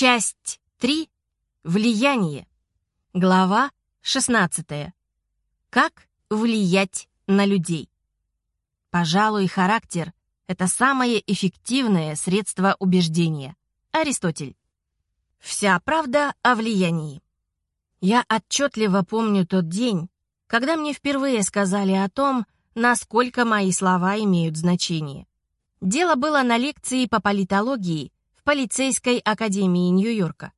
Часть 3. Влияние. Глава 16. Как влиять на людей? Пожалуй, характер — это самое эффективное средство убеждения. Аристотель. Вся правда о влиянии. Я отчетливо помню тот день, когда мне впервые сказали о том, насколько мои слова имеют значение. Дело было на лекции по политологии полицейской академии Нью-Йорка.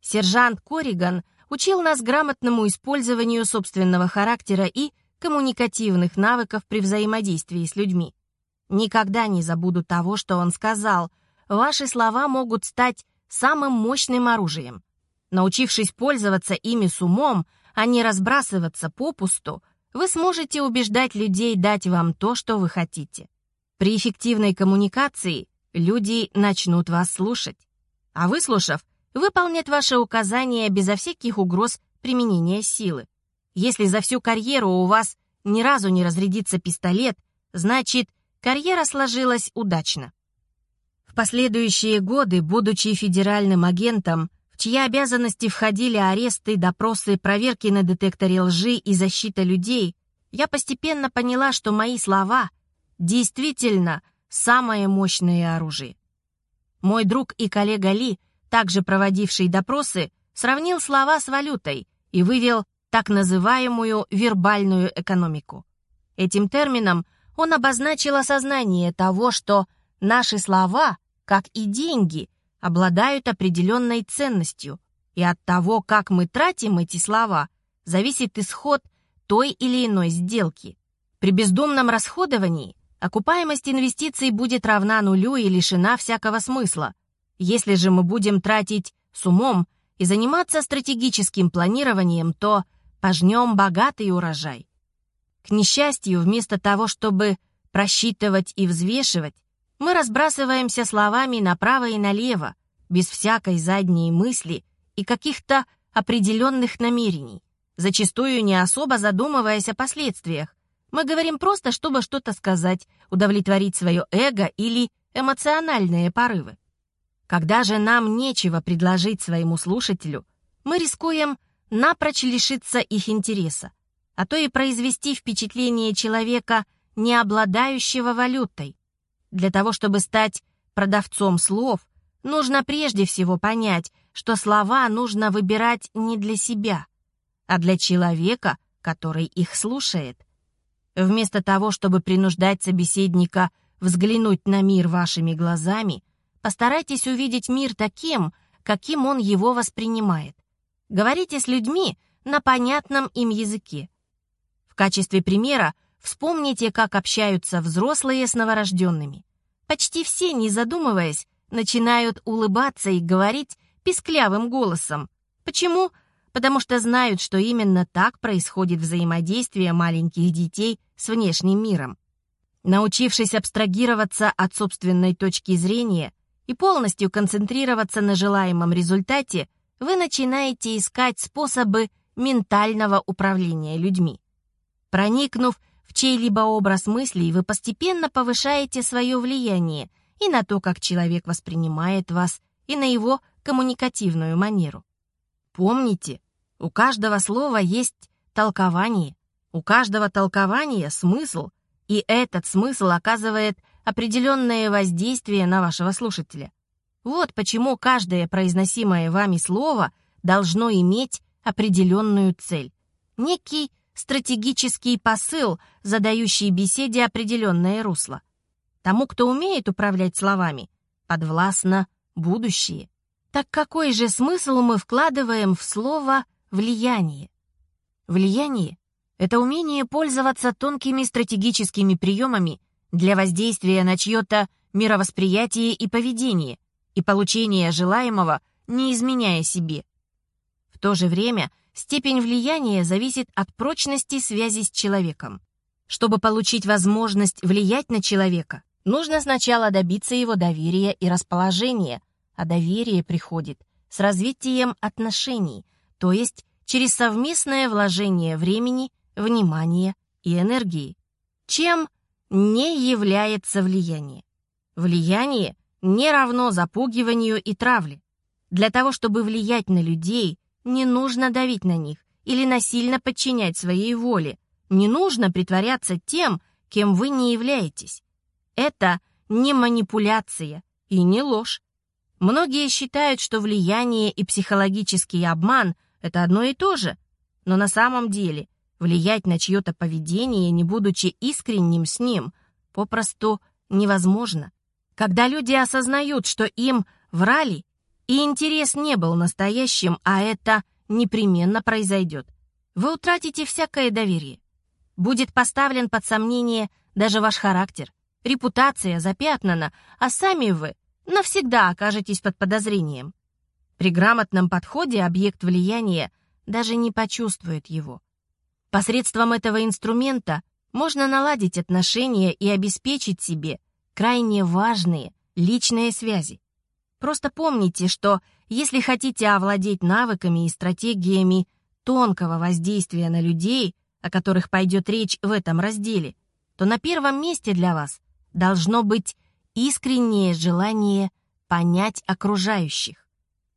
Сержант Кориган учил нас грамотному использованию собственного характера и коммуникативных навыков при взаимодействии с людьми. Никогда не забуду того, что он сказал. Ваши слова могут стать самым мощным оружием. Научившись пользоваться ими с умом, а не разбрасываться попусту, вы сможете убеждать людей дать вам то, что вы хотите. При эффективной коммуникации люди начнут вас слушать. А выслушав, выполнят ваши указания безо всяких угроз применения силы. Если за всю карьеру у вас ни разу не разрядится пистолет, значит, карьера сложилась удачно. В последующие годы, будучи федеральным агентом, в чьи обязанности входили аресты, допросы, проверки на детекторе лжи и защита людей, я постепенно поняла, что мои слова действительно самое мощное оружие. Мой друг и коллега Ли, также проводивший допросы, сравнил слова с валютой и вывел так называемую вербальную экономику. Этим термином он обозначил осознание того, что наши слова, как и деньги, обладают определенной ценностью, и от того, как мы тратим эти слова, зависит исход той или иной сделки. При бездумном расходовании окупаемость инвестиций будет равна нулю и лишена всякого смысла. Если же мы будем тратить с умом и заниматься стратегическим планированием, то пожнем богатый урожай. К несчастью, вместо того, чтобы просчитывать и взвешивать, мы разбрасываемся словами направо и налево, без всякой задней мысли и каких-то определенных намерений, зачастую не особо задумываясь о последствиях. Мы говорим просто, чтобы что-то сказать, удовлетворить свое эго или эмоциональные порывы. Когда же нам нечего предложить своему слушателю, мы рискуем напрочь лишиться их интереса, а то и произвести впечатление человека, не обладающего валютой, для того, чтобы стать продавцом слов, нужно прежде всего понять, что слова нужно выбирать не для себя, а для человека, который их слушает. Вместо того, чтобы принуждать собеседника взглянуть на мир вашими глазами, постарайтесь увидеть мир таким, каким он его воспринимает. Говорите с людьми на понятном им языке. В качестве примера – Вспомните, как общаются взрослые с новорожденными. Почти все, не задумываясь, начинают улыбаться и говорить писклявым голосом. Почему? Потому что знают, что именно так происходит взаимодействие маленьких детей с внешним миром. Научившись абстрагироваться от собственной точки зрения и полностью концентрироваться на желаемом результате, вы начинаете искать способы ментального управления людьми. Проникнув в чей-либо образ мыслей вы постепенно повышаете свое влияние и на то, как человек воспринимает вас, и на его коммуникативную манеру. Помните, у каждого слова есть толкование, у каждого толкования смысл, и этот смысл оказывает определенное воздействие на вашего слушателя. Вот почему каждое произносимое вами слово должно иметь определенную цель, некий стратегический посыл, задающий беседе определенное русло. Тому, кто умеет управлять словами, подвластно будущее. Так какой же смысл мы вкладываем в слово «влияние»? Влияние — это умение пользоваться тонкими стратегическими приемами для воздействия на чье-то мировосприятие и поведение и получения желаемого, не изменяя себе. В то же время — Степень влияния зависит от прочности связи с человеком. Чтобы получить возможность влиять на человека, нужно сначала добиться его доверия и расположения, а доверие приходит с развитием отношений, то есть через совместное вложение времени, внимания и энергии. Чем не является влияние? Влияние не равно запугиванию и травле. Для того, чтобы влиять на людей, не нужно давить на них или насильно подчинять своей воле. Не нужно притворяться тем, кем вы не являетесь. Это не манипуляция и не ложь. Многие считают, что влияние и психологический обман — это одно и то же. Но на самом деле влиять на чье-то поведение, не будучи искренним с ним, попросту невозможно. Когда люди осознают, что им врали, и интерес не был настоящим, а это непременно произойдет, вы утратите всякое доверие. Будет поставлен под сомнение даже ваш характер, репутация запятнана, а сами вы навсегда окажетесь под подозрением. При грамотном подходе объект влияния даже не почувствует его. Посредством этого инструмента можно наладить отношения и обеспечить себе крайне важные личные связи. Просто помните, что если хотите овладеть навыками и стратегиями тонкого воздействия на людей, о которых пойдет речь в этом разделе, то на первом месте для вас должно быть искреннее желание понять окружающих.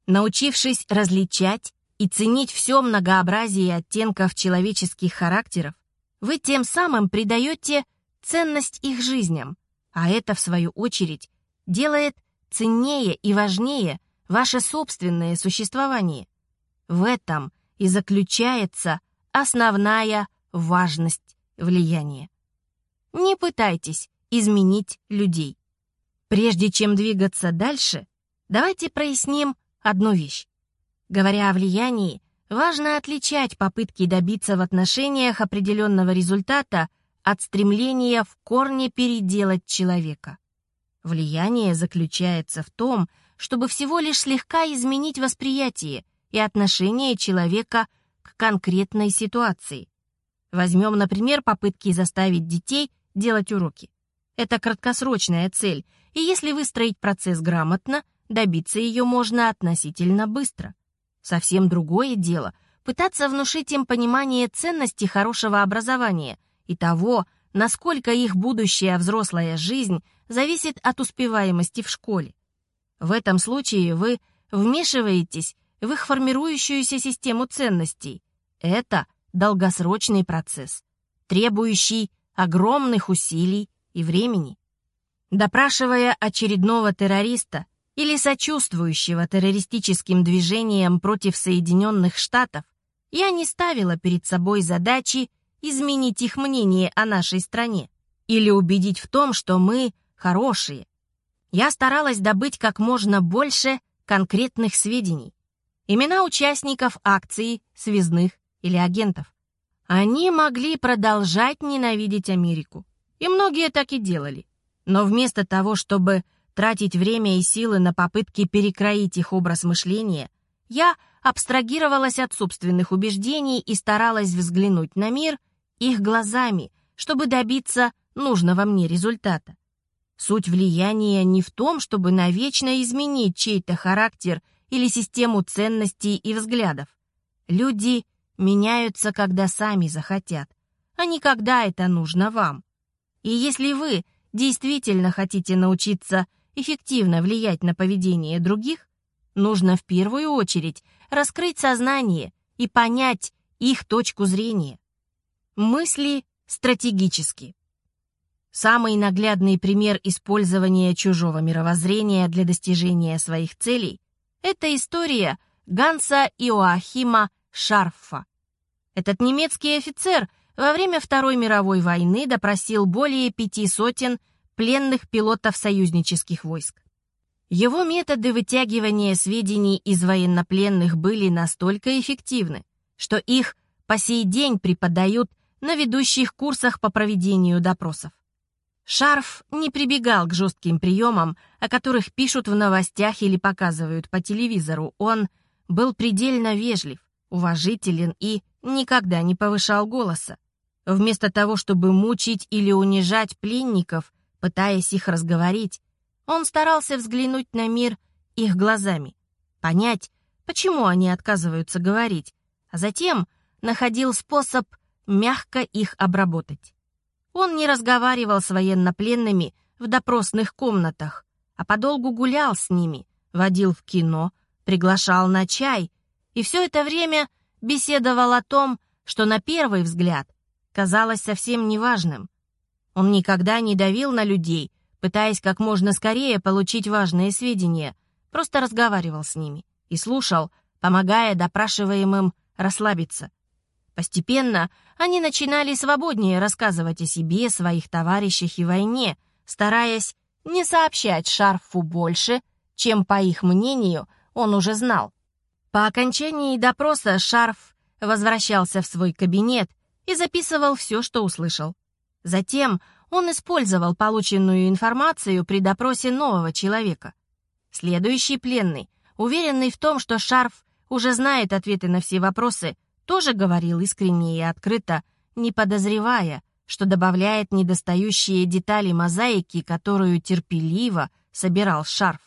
Научившись различать и ценить все многообразие оттенков человеческих характеров, вы тем самым придаете ценность их жизням, а это, в свою очередь, делает ценнее и важнее ваше собственное существование. В этом и заключается основная важность влияния. Не пытайтесь изменить людей. Прежде чем двигаться дальше, давайте проясним одну вещь. Говоря о влиянии, важно отличать попытки добиться в отношениях определенного результата от стремления в корне переделать человека. Влияние заключается в том, чтобы всего лишь слегка изменить восприятие и отношение человека к конкретной ситуации. Возьмем, например, попытки заставить детей делать уроки. Это краткосрочная цель, и если выстроить процесс грамотно, добиться ее можно относительно быстро. Совсем другое дело — пытаться внушить им понимание ценности хорошего образования и того, насколько их будущая взрослая жизнь зависит от успеваемости в школе. В этом случае вы вмешиваетесь в их формирующуюся систему ценностей. Это долгосрочный процесс, требующий огромных усилий и времени. Допрашивая очередного террориста, или сочувствующего террористическим движениям против Соединенных Штатов, я не ставила перед собой задачи изменить их мнение о нашей стране или убедить в том, что мы хорошие. Я старалась добыть как можно больше конкретных сведений. Имена участников акции, связных или агентов. Они могли продолжать ненавидеть Америку. И многие так и делали. Но вместо того, чтобы тратить время и силы на попытки перекроить их образ мышления, я абстрагировалась от собственных убеждений и старалась взглянуть на мир их глазами, чтобы добиться нужного мне результата. Суть влияния не в том, чтобы навечно изменить чей-то характер или систему ценностей и взглядов. Люди меняются, когда сами захотят, а не когда это нужно вам. И если вы действительно хотите научиться эффективно влиять на поведение других, нужно в первую очередь раскрыть сознание и понять их точку зрения. Мысли стратегически. Самый наглядный пример использования чужого мировоззрения для достижения своих целей – это история Ганса Иоахима Шарфа. Этот немецкий офицер во время Второй мировой войны допросил более пяти сотен пленных пилотов союзнических войск. Его методы вытягивания сведений из военнопленных были настолько эффективны, что их по сей день преподают на ведущих курсах по проведению допросов. Шарф не прибегал к жестким приемам, о которых пишут в новостях или показывают по телевизору. Он был предельно вежлив, уважителен и никогда не повышал голоса. Вместо того, чтобы мучить или унижать пленников, Пытаясь их разговорить, он старался взглянуть на мир их глазами, понять, почему они отказываются говорить, а затем находил способ мягко их обработать. Он не разговаривал с военнопленными в допросных комнатах, а подолгу гулял с ними, водил в кино, приглашал на чай и все это время беседовал о том, что на первый взгляд казалось совсем неважным. Он никогда не давил на людей, пытаясь как можно скорее получить важные сведения, просто разговаривал с ними и слушал, помогая допрашиваемым расслабиться. Постепенно они начинали свободнее рассказывать о себе, своих товарищах и войне, стараясь не сообщать Шарфу больше, чем, по их мнению, он уже знал. По окончании допроса Шарф возвращался в свой кабинет и записывал все, что услышал. Затем он использовал полученную информацию при допросе нового человека. Следующий пленный, уверенный в том, что Шарф уже знает ответы на все вопросы, тоже говорил искренне и открыто, не подозревая, что добавляет недостающие детали мозаики, которую терпеливо собирал Шарф.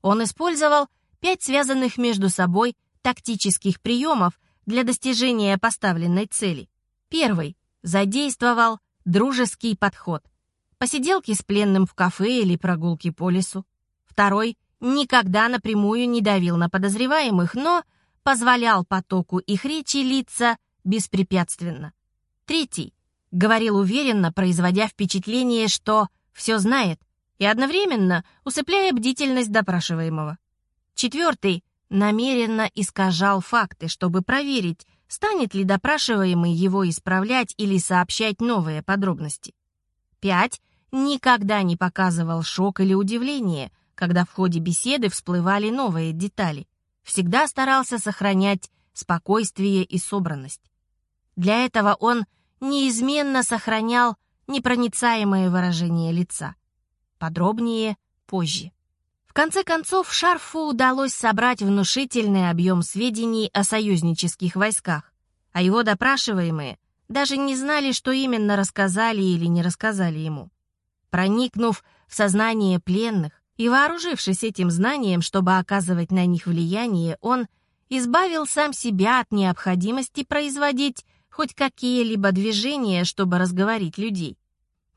Он использовал пять связанных между собой тактических приемов для достижения поставленной цели. Первый задействовал дружеский подход. Посиделки с пленным в кафе или прогулки по лесу. Второй никогда напрямую не давил на подозреваемых, но позволял потоку их речи литься беспрепятственно. Третий говорил уверенно, производя впечатление, что все знает, и одновременно усыпляя бдительность допрашиваемого. Четвертый намеренно искажал факты, чтобы проверить, станет ли допрашиваемый его исправлять или сообщать новые подробности. Пять никогда не показывал шок или удивление, когда в ходе беседы всплывали новые детали. Всегда старался сохранять спокойствие и собранность. Для этого он неизменно сохранял непроницаемое выражение лица. Подробнее позже. В конце концов, Шарфу удалось собрать внушительный объем сведений о союзнических войсках, а его допрашиваемые даже не знали, что именно рассказали или не рассказали ему. Проникнув в сознание пленных и вооружившись этим знанием, чтобы оказывать на них влияние, он избавил сам себя от необходимости производить хоть какие-либо движения, чтобы разговорить людей.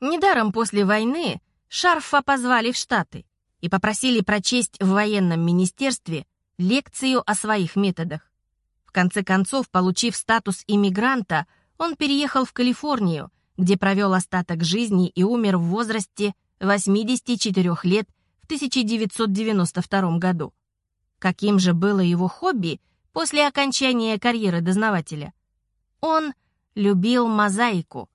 Недаром после войны Шарфа позвали в Штаты — и попросили прочесть в военном министерстве лекцию о своих методах. В конце концов, получив статус иммигранта, он переехал в Калифорнию, где провел остаток жизни и умер в возрасте 84 лет в 1992 году. Каким же было его хобби после окончания карьеры дознавателя? Он любил мозаику,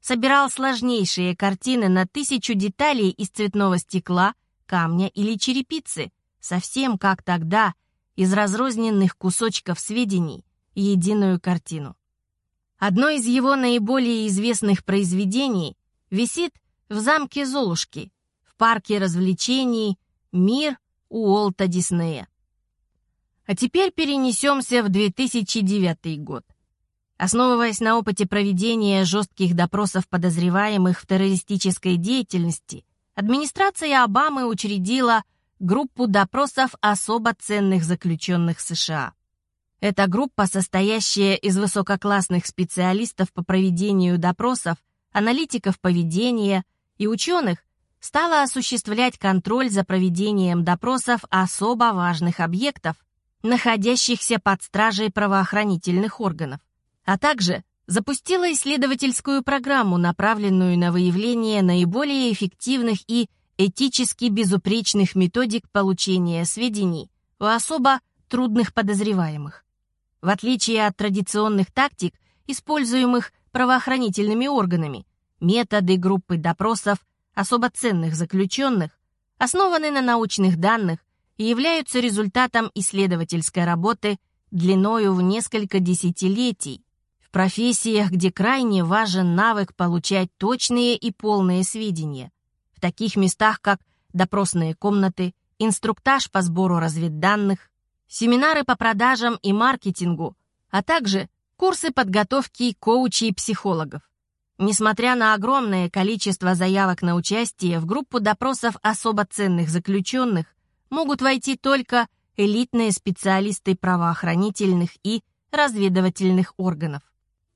собирал сложнейшие картины на тысячу деталей из цветного стекла – камня или черепицы, совсем как тогда, из разрозненных кусочков сведений, единую картину. Одно из его наиболее известных произведений висит в замке Золушки, в парке развлечений «Мир» Уолта Диснея. А теперь перенесемся в 2009 год. Основываясь на опыте проведения жестких допросов подозреваемых в террористической деятельности, администрация Обамы учредила группу допросов особо ценных заключенных США. Эта группа, состоящая из высококлассных специалистов по проведению допросов, аналитиков поведения и ученых, стала осуществлять контроль за проведением допросов особо важных объектов, находящихся под стражей правоохранительных органов, а также запустила исследовательскую программу, направленную на выявление наиболее эффективных и этически безупречных методик получения сведений у особо трудных подозреваемых. В отличие от традиционных тактик, используемых правоохранительными органами, методы группы допросов особо ценных заключенных основаны на научных данных и являются результатом исследовательской работы длиною в несколько десятилетий, профессиях, где крайне важен навык получать точные и полные сведения. В таких местах, как допросные комнаты, инструктаж по сбору разведданных, семинары по продажам и маркетингу, а также курсы подготовки коучей и психологов. Несмотря на огромное количество заявок на участие в группу допросов особо ценных заключенных, могут войти только элитные специалисты правоохранительных и разведывательных органов.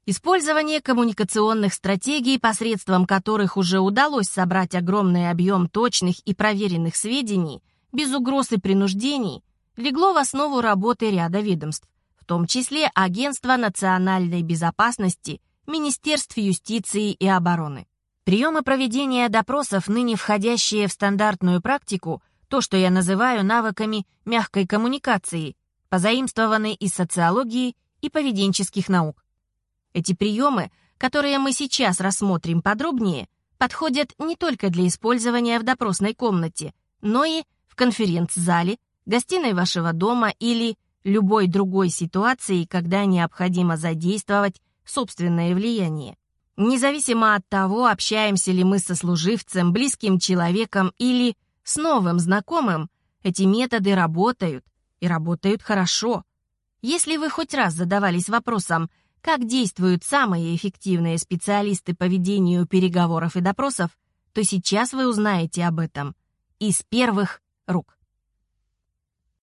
Использование коммуникационных стратегий, посредством которых уже удалось собрать огромный объем точных и проверенных сведений, без угроз и принуждений, легло в основу работы ряда ведомств, в том числе Агентства национальной безопасности, Министерств юстиции и обороны. Приемы проведения допросов, ныне входящие в стандартную практику, то, что я называю навыками мягкой коммуникации, позаимствованы из социологии и поведенческих наук. Эти приемы, которые мы сейчас рассмотрим подробнее, подходят не только для использования в допросной комнате, но и в конференц-зале, гостиной вашего дома или любой другой ситуации, когда необходимо задействовать собственное влияние. Независимо от того, общаемся ли мы со служивцем, близким человеком или с новым знакомым, эти методы работают, и работают хорошо. Если вы хоть раз задавались вопросом, как действуют самые эффективные специалисты по ведению переговоров и допросов, то сейчас вы узнаете об этом из первых рук.